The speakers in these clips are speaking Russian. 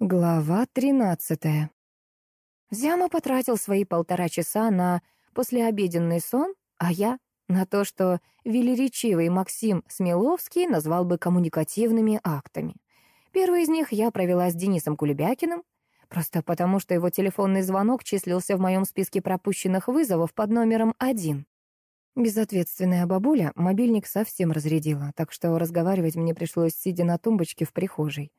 Глава тринадцатая. Зяма потратил свои полтора часа на послеобеденный сон, а я — на то, что велеречивый Максим Смеловский назвал бы коммуникативными актами. Первый из них я провела с Денисом Кулебякиным, просто потому что его телефонный звонок числился в моем списке пропущенных вызовов под номером один. Безответственная бабуля мобильник совсем разрядила, так что разговаривать мне пришлось, сидя на тумбочке в прихожей.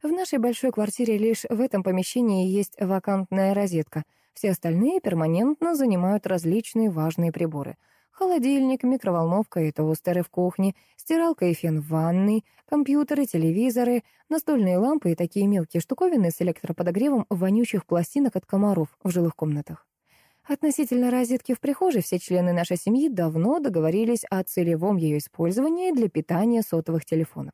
В нашей большой квартире лишь в этом помещении есть вакантная розетка. Все остальные перманентно занимают различные важные приборы. Холодильник, микроволновка и тостеры в кухне, стиралка и фен в ванной, компьютеры, телевизоры, настольные лампы и такие мелкие штуковины с электроподогревом вонючих пластинок от комаров в жилых комнатах. Относительно розетки в прихожей все члены нашей семьи давно договорились о целевом ее использовании для питания сотовых телефонов.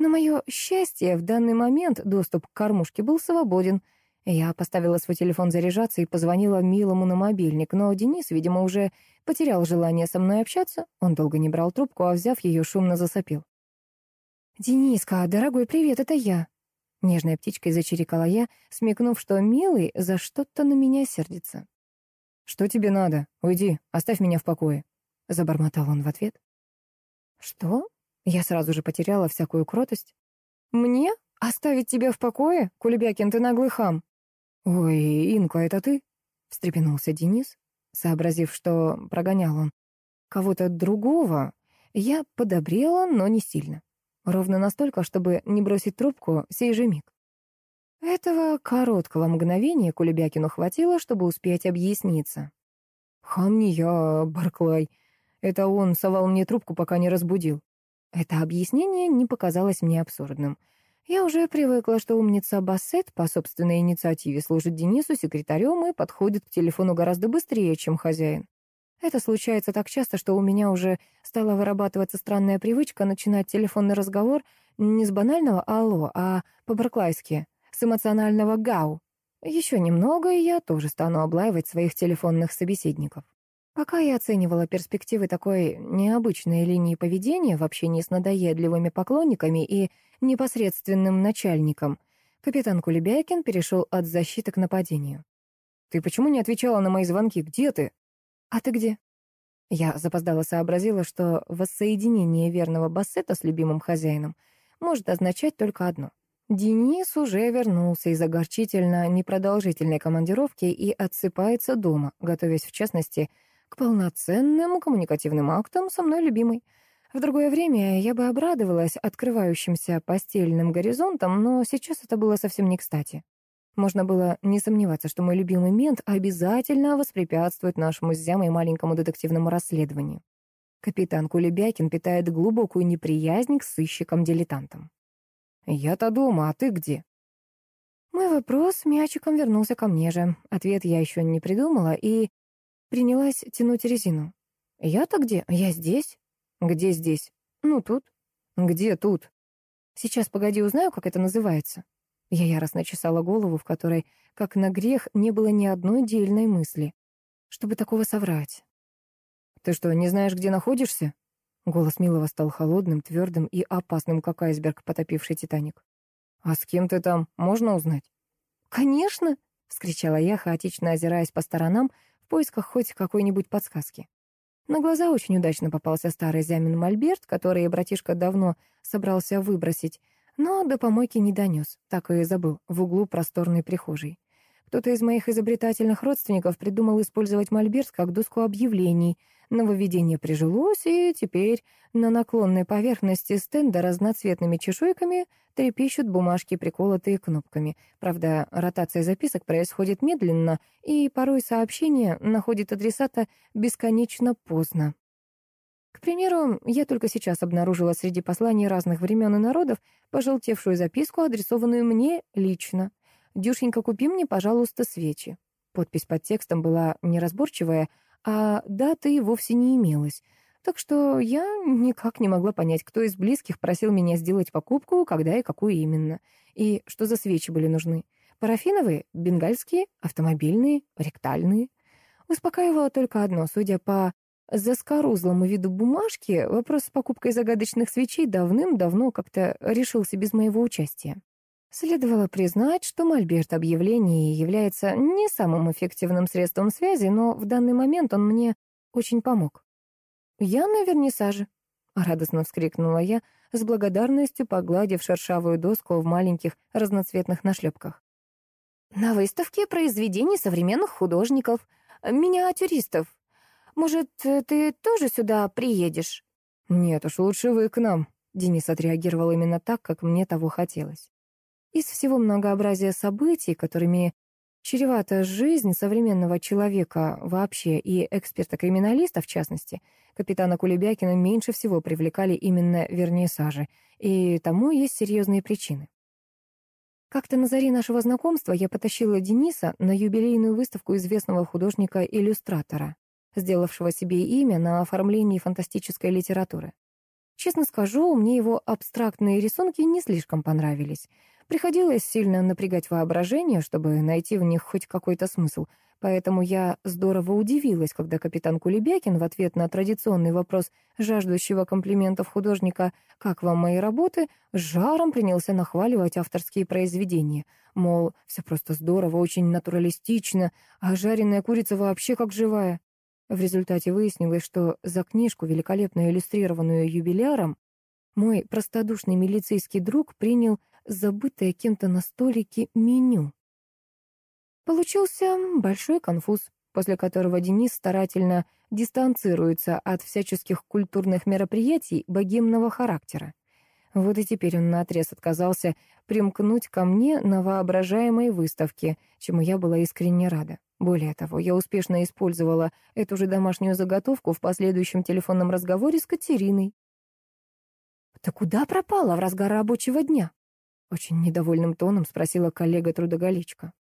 На мое счастье, в данный момент доступ к кормушке был свободен. Я поставила свой телефон заряжаться и позвонила Милому на мобильник, но Денис, видимо, уже потерял желание со мной общаться. Он долго не брал трубку, а взяв ее, шумно засопил. «Дениска, дорогой, привет, это я!» Нежной птичкой зачирикала я, смекнув, что Милый за что-то на меня сердится. «Что тебе надо? Уйди, оставь меня в покое», — забормотал он в ответ. «Что? Я сразу же потеряла всякую кротость. «Мне? Оставить тебя в покое? Кулебякин, ты наглый хам!» «Ой, Инка, это ты?» — встрепенулся Денис, сообразив, что прогонял он. Кого-то другого я подобрела, но не сильно. Ровно настолько, чтобы не бросить трубку сей же миг. Этого короткого мгновения Кулебякину хватило, чтобы успеть объясниться. «Хам не я, Барклай. Это он совал мне трубку, пока не разбудил. Это объяснение не показалось мне абсурдным. Я уже привыкла, что умница Бассет по собственной инициативе служит Денису секретарем и подходит к телефону гораздо быстрее, чем хозяин. Это случается так часто, что у меня уже стала вырабатываться странная привычка начинать телефонный разговор не с банального «алло», а по-барклайски, с эмоционального «гау». Еще немного, и я тоже стану облаивать своих телефонных собеседников. Пока я оценивала перспективы такой необычной линии поведения в общении с надоедливыми поклонниками и непосредственным начальником, капитан Кулебякин перешел от защиты к нападению. «Ты почему не отвечала на мои звонки? Где ты?» «А ты где?» Я запоздала сообразила, что воссоединение верного бассета с любимым хозяином может означать только одно. Денис уже вернулся из огорчительно непродолжительной командировки и отсыпается дома, готовясь, в частности, к полноценным коммуникативным актам со мной любимой. В другое время я бы обрадовалась открывающимся постельным горизонтам, но сейчас это было совсем не кстати. Можно было не сомневаться, что мой любимый мент обязательно воспрепятствует нашему с Зямой маленькому детективному расследованию. Капитан Кулебякин питает глубокую неприязнь к сыщикам-дилетантам. «Я-то дома, а ты где?» Мой вопрос мячиком вернулся ко мне же. Ответ я еще не придумала, и Принялась тянуть резину. «Я-то где? Я здесь». «Где здесь?» «Ну, тут». «Где тут?» «Сейчас, погоди, узнаю, как это называется». Я яростно чесала голову, в которой, как на грех, не было ни одной дельной мысли. Чтобы такого соврать. «Ты что, не знаешь, где находишься?» Голос Милова стал холодным, твердым и опасным, как айсберг, потопивший Титаник. «А с кем ты там? Можно узнать?» «Конечно!» — вскричала я, хаотично озираясь по сторонам, поисках хоть какой-нибудь подсказки. На глаза очень удачно попался старый Зямин Мольберт, который братишка давно собрался выбросить, но до помойки не донес, так и забыл, в углу просторной прихожей. Кто-то из моих изобретательных родственников придумал использовать мольберт как доску объявлений. Нововведение прижилось, и теперь на наклонной поверхности стенда разноцветными чешуйками трепещут бумажки, приколотые кнопками. Правда, ротация записок происходит медленно, и порой сообщение находит адресата бесконечно поздно. К примеру, я только сейчас обнаружила среди посланий разных времен и народов пожелтевшую записку, адресованную мне лично. «Дюшенька, купи мне, пожалуйста, свечи». Подпись под текстом была неразборчивая, а даты вовсе не имелось. Так что я никак не могла понять, кто из близких просил меня сделать покупку, когда и какую именно, и что за свечи были нужны. Парафиновые, бенгальские, автомобильные, ректальные. Успокаивало только одно, судя по заскорузлому виду бумажки, вопрос с покупкой загадочных свечей давным-давно как-то решился без моего участия. Следовало признать, что мольберт объявлений является не самым эффективным средством связи, но в данный момент он мне очень помог. «Я на вернисаже», — радостно вскрикнула я, с благодарностью погладив шершавую доску в маленьких разноцветных нашлепках. «На выставке произведений современных художников, миниатюристов. Может, ты тоже сюда приедешь?» «Нет уж, лучше вы к нам», — Денис отреагировал именно так, как мне того хотелось. Из всего многообразия событий, которыми чревата жизнь современного человека вообще и эксперта-криминалиста в частности, капитана Кулебякина меньше всего привлекали именно вернисажи, и тому есть серьезные причины. Как-то на заре нашего знакомства я потащила Дениса на юбилейную выставку известного художника-иллюстратора, сделавшего себе имя на оформлении фантастической литературы. Честно скажу, мне его абстрактные рисунки не слишком понравились. Приходилось сильно напрягать воображение, чтобы найти в них хоть какой-то смысл. Поэтому я здорово удивилась, когда капитан Кулебякин в ответ на традиционный вопрос жаждущего комплиментов художника «Как вам мои работы?» жаром принялся нахваливать авторские произведения. Мол, все просто здорово, очень натуралистично, а жареная курица вообще как живая. В результате выяснилось, что за книжку, великолепно иллюстрированную юбиляром, мой простодушный милицейский друг принял забытое кем-то на столике меню. Получился большой конфуз, после которого Денис старательно дистанцируется от всяческих культурных мероприятий богемного характера. Вот и теперь он наотрез отказался примкнуть ко мне на воображаемой выставке, чему я была искренне рада. Более того, я успешно использовала эту же домашнюю заготовку в последующем телефонном разговоре с Катериной. «Ты куда пропала в разгар рабочего дня?» Очень недовольным тоном спросила коллега-трудоголичка.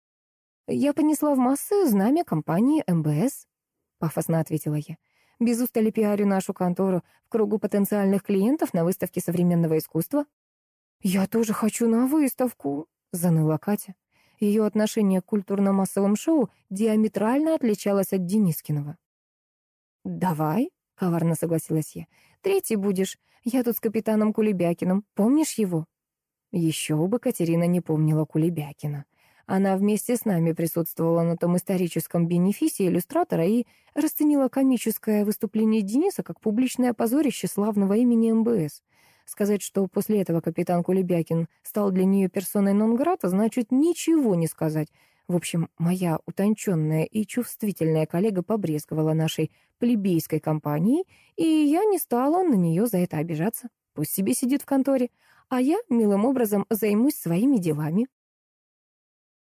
«Я понесла в массы знамя компании МБС», — пафосно ответила я. «Без устали пиарю нашу контору в кругу потенциальных клиентов на выставке современного искусства». «Я тоже хочу на выставку», — заныла Катя. Ее отношение к культурно-массовым шоу диаметрально отличалось от Денискиного. «Давай», — коварно согласилась я. «Третий будешь. Я тут с капитаном Кулебякиным. Помнишь его?» Еще бы Катерина не помнила Кулебякина. Она вместе с нами присутствовала на том историческом бенефисе иллюстратора и расценила комическое выступление Дениса как публичное позорище славного имени МБС. Сказать, что после этого капитан Кулебякин стал для нее персоной нон-грата, значит ничего не сказать. В общем, моя утонченная и чувствительная коллега побрезговала нашей плебейской компанией, и я не стала на нее за это обижаться. Пусть себе сидит в конторе а я милым образом займусь своими делами.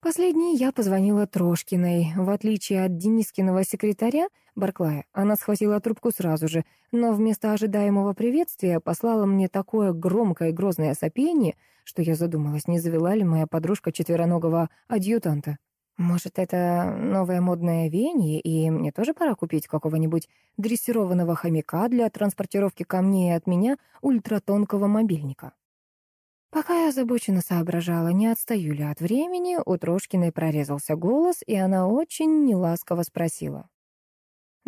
Последней я позвонила Трошкиной. В отличие от Денискиного секретаря, Барклая, она схватила трубку сразу же, но вместо ожидаемого приветствия послала мне такое громкое и грозное сопение, что я задумалась, не завела ли моя подружка четвероногого адъютанта. Может, это новое модное веяние, и мне тоже пора купить какого-нибудь дрессированного хомяка для транспортировки камней от меня ультратонкого мобильника. Пока я озабоченно соображала, не отстаю ли от времени, у Трошкиной прорезался голос, и она очень неласково спросила.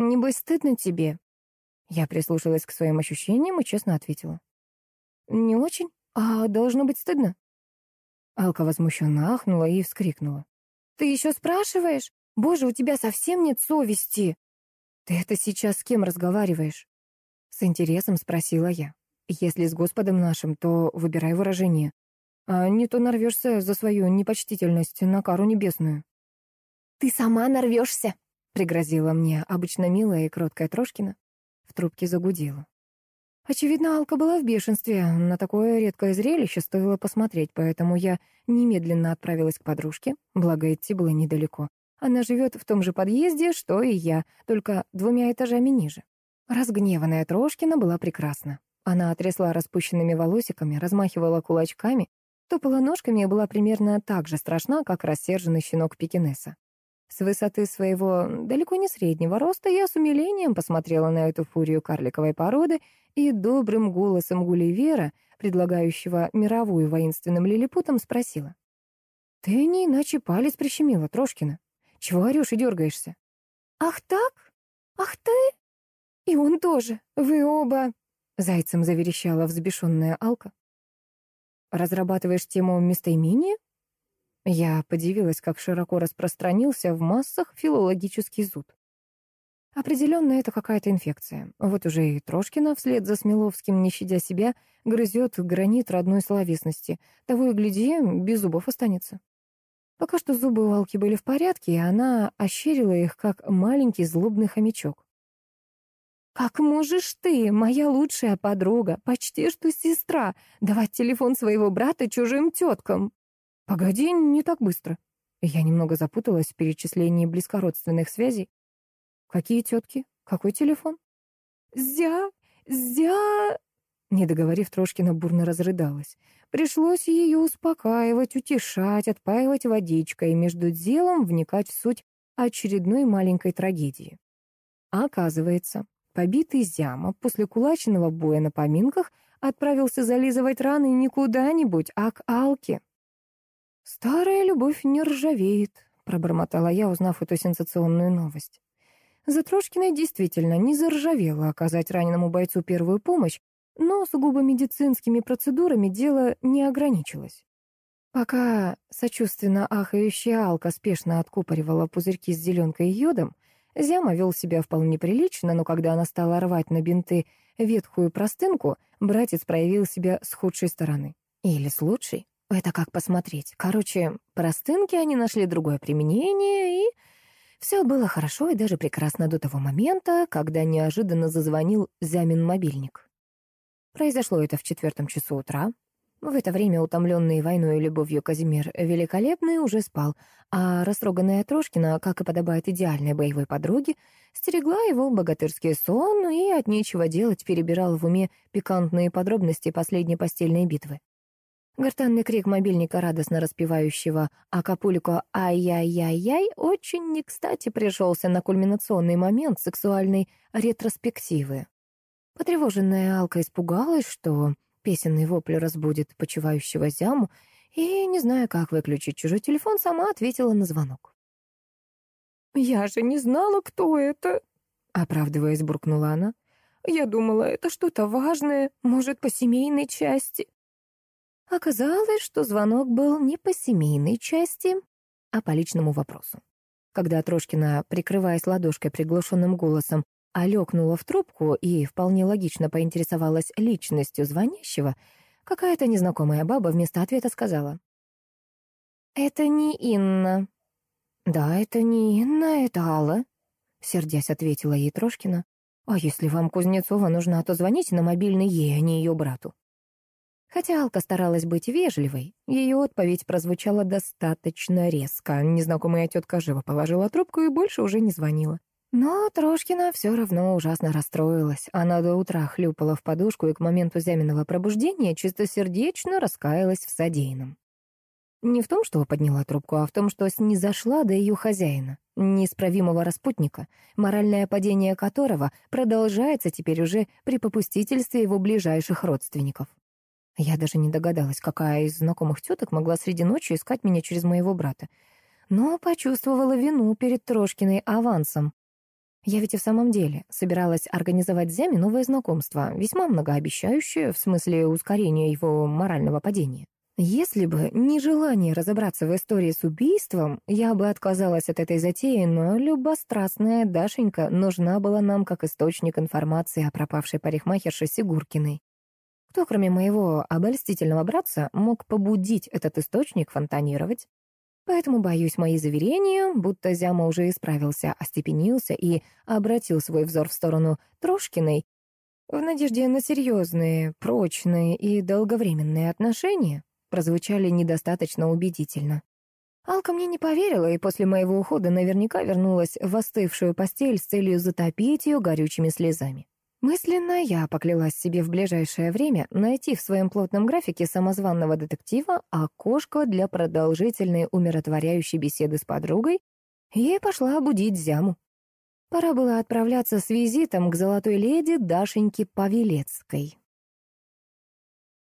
«Небось, стыдно тебе?» Я прислушалась к своим ощущениям и честно ответила. «Не очень, а должно быть стыдно». Алка возмущенно ахнула и вскрикнула. «Ты еще спрашиваешь? Боже, у тебя совсем нет совести!» «Ты это сейчас с кем разговариваешь?» С интересом спросила я. Если с Господом нашим, то выбирай выражение. А не то нарвешься за свою непочтительность на кару небесную. «Ты сама нарвешься», — пригрозила мне обычно милая и кроткая Трошкина. В трубке загудела. Очевидно, Алка была в бешенстве. На такое редкое зрелище стоило посмотреть, поэтому я немедленно отправилась к подружке, благо идти было недалеко. Она живет в том же подъезде, что и я, только двумя этажами ниже. Разгневанная Трошкина была прекрасна. Она отрясла распущенными волосиками, размахивала кулачками, топала ножками и была примерно так же страшна, как рассерженный щенок пекинеса. С высоты своего далеко не среднего роста я с умилением посмотрела на эту фурию карликовой породы и добрым голосом Гулливера, предлагающего мировую воинственным лилипутам, спросила. «Ты не иначе палец прищемила, Трошкина. Чего орешь и дергаешься?» «Ах так? Ах ты? И он тоже. Вы оба...» Зайцем заверещала взбешенная Алка. «Разрабатываешь тему местоимения?» Я подивилась, как широко распространился в массах филологический зуд. Определенно, это какая-то инфекция. Вот уже и Трошкина вслед за Смеловским, не щадя себя, грызет гранит родной словесности. Того и гляди, без зубов останется. Пока что зубы у Алки были в порядке, и она ощерила их, как маленький злобный хомячок. «Как можешь ты, моя лучшая подруга, почти что сестра, давать телефон своего брата чужим теткам?» «Погоди, не так быстро». Я немного запуталась в перечислении близкородственных связей. «Какие тетки? Какой телефон?» «Зя... зя...» Не договорив, Трошкина бурно разрыдалась. Пришлось ее успокаивать, утешать, отпаивать водичкой и между делом вникать в суть очередной маленькой трагедии. А оказывается, побитый Зяма после кулачного боя на поминках отправился зализывать раны не куда-нибудь, а к Алке. «Старая любовь не ржавеет», — пробормотала я, узнав эту сенсационную новость. За Трошкиной действительно не заржавело оказать раненому бойцу первую помощь, но сугубо медицинскими процедурами дело не ограничилось. Пока сочувственно ахающая Алка спешно откупоривала пузырьки с зеленкой и йодом, Зяма вел себя вполне прилично, но когда она стала рвать на бинты ветхую простынку, братец проявил себя с худшей стороны. Или с лучшей. Это как посмотреть. Короче, простынки они нашли другое применение, и все было хорошо и даже прекрасно до того момента, когда неожиданно зазвонил Зямин мобильник. Произошло это в четвертом часу утра. В это время утомленный войной и любовью Казимир Великолепный уже спал, а растроганная Трошкина, как и подобает идеальной боевой подруге, стерегла его богатырский сон и от нечего делать перебирала в уме пикантные подробности последней постельной битвы. Гортанный крик мобильника, радостно распевающего «Акапулько ай-яй-яй-яй» очень не кстати пришелся на кульминационный момент сексуальной ретроспективы. Потревоженная Алка испугалась, что песенный вопль разбудит почивающего зяму, и, не зная, как выключить чужой телефон, сама ответила на звонок. «Я же не знала, кто это», — оправдываясь, буркнула она. «Я думала, это что-то важное, может, по семейной части». Оказалось, что звонок был не по семейной части, а по личному вопросу. Когда Трошкина, прикрываясь ладошкой приглушенным голосом, Алёкнула в трубку и вполне логично поинтересовалась личностью звонящего, какая-то незнакомая баба вместо ответа сказала. «Это не Инна». «Да, это не Инна, это Алла», — сердясь ответила ей Трошкина. «А если вам Кузнецова нужна, то звоните на мобильный ей, а не ее брату». Хотя Алка старалась быть вежливой, ее отповедь прозвучала достаточно резко. Незнакомая тетка живо положила трубку и больше уже не звонила. Но Трошкина все равно ужасно расстроилась. Она до утра хлюпала в подушку и к моменту зяминого пробуждения чистосердечно раскаялась в содеянном. Не в том, что подняла трубку, а в том, что снизошла до ее хозяина, неисправимого распутника, моральное падение которого продолжается теперь уже при попустительстве его ближайших родственников. Я даже не догадалась, какая из знакомых теток могла среди ночи искать меня через моего брата, но почувствовала вину перед Трошкиной авансом, я ведь и в самом деле собиралась организовать Зяме новое знакомство, весьма многообещающее в смысле ускорения его морального падения. Если бы не желание разобраться в истории с убийством, я бы отказалась от этой затеи, но любострастная Дашенька нужна была нам как источник информации о пропавшей парикмахерше Сигуркиной. Кто, кроме моего обольстительного братца, мог побудить этот источник фонтанировать? Поэтому, боюсь, мои заверения, будто Зяма уже исправился, остепенился и обратил свой взор в сторону Трошкиной, в надежде на серьезные, прочные и долговременные отношения, прозвучали недостаточно убедительно. Алка мне не поверила и после моего ухода наверняка вернулась в остывшую постель с целью затопить ее горючими слезами. Мысленно я поклялась себе в ближайшее время найти в своем плотном графике самозванного детектива окошко для продолжительной умиротворяющей беседы с подругой и пошла будить Зяму. Пора было отправляться с визитом к золотой леди Дашеньке Павелецкой.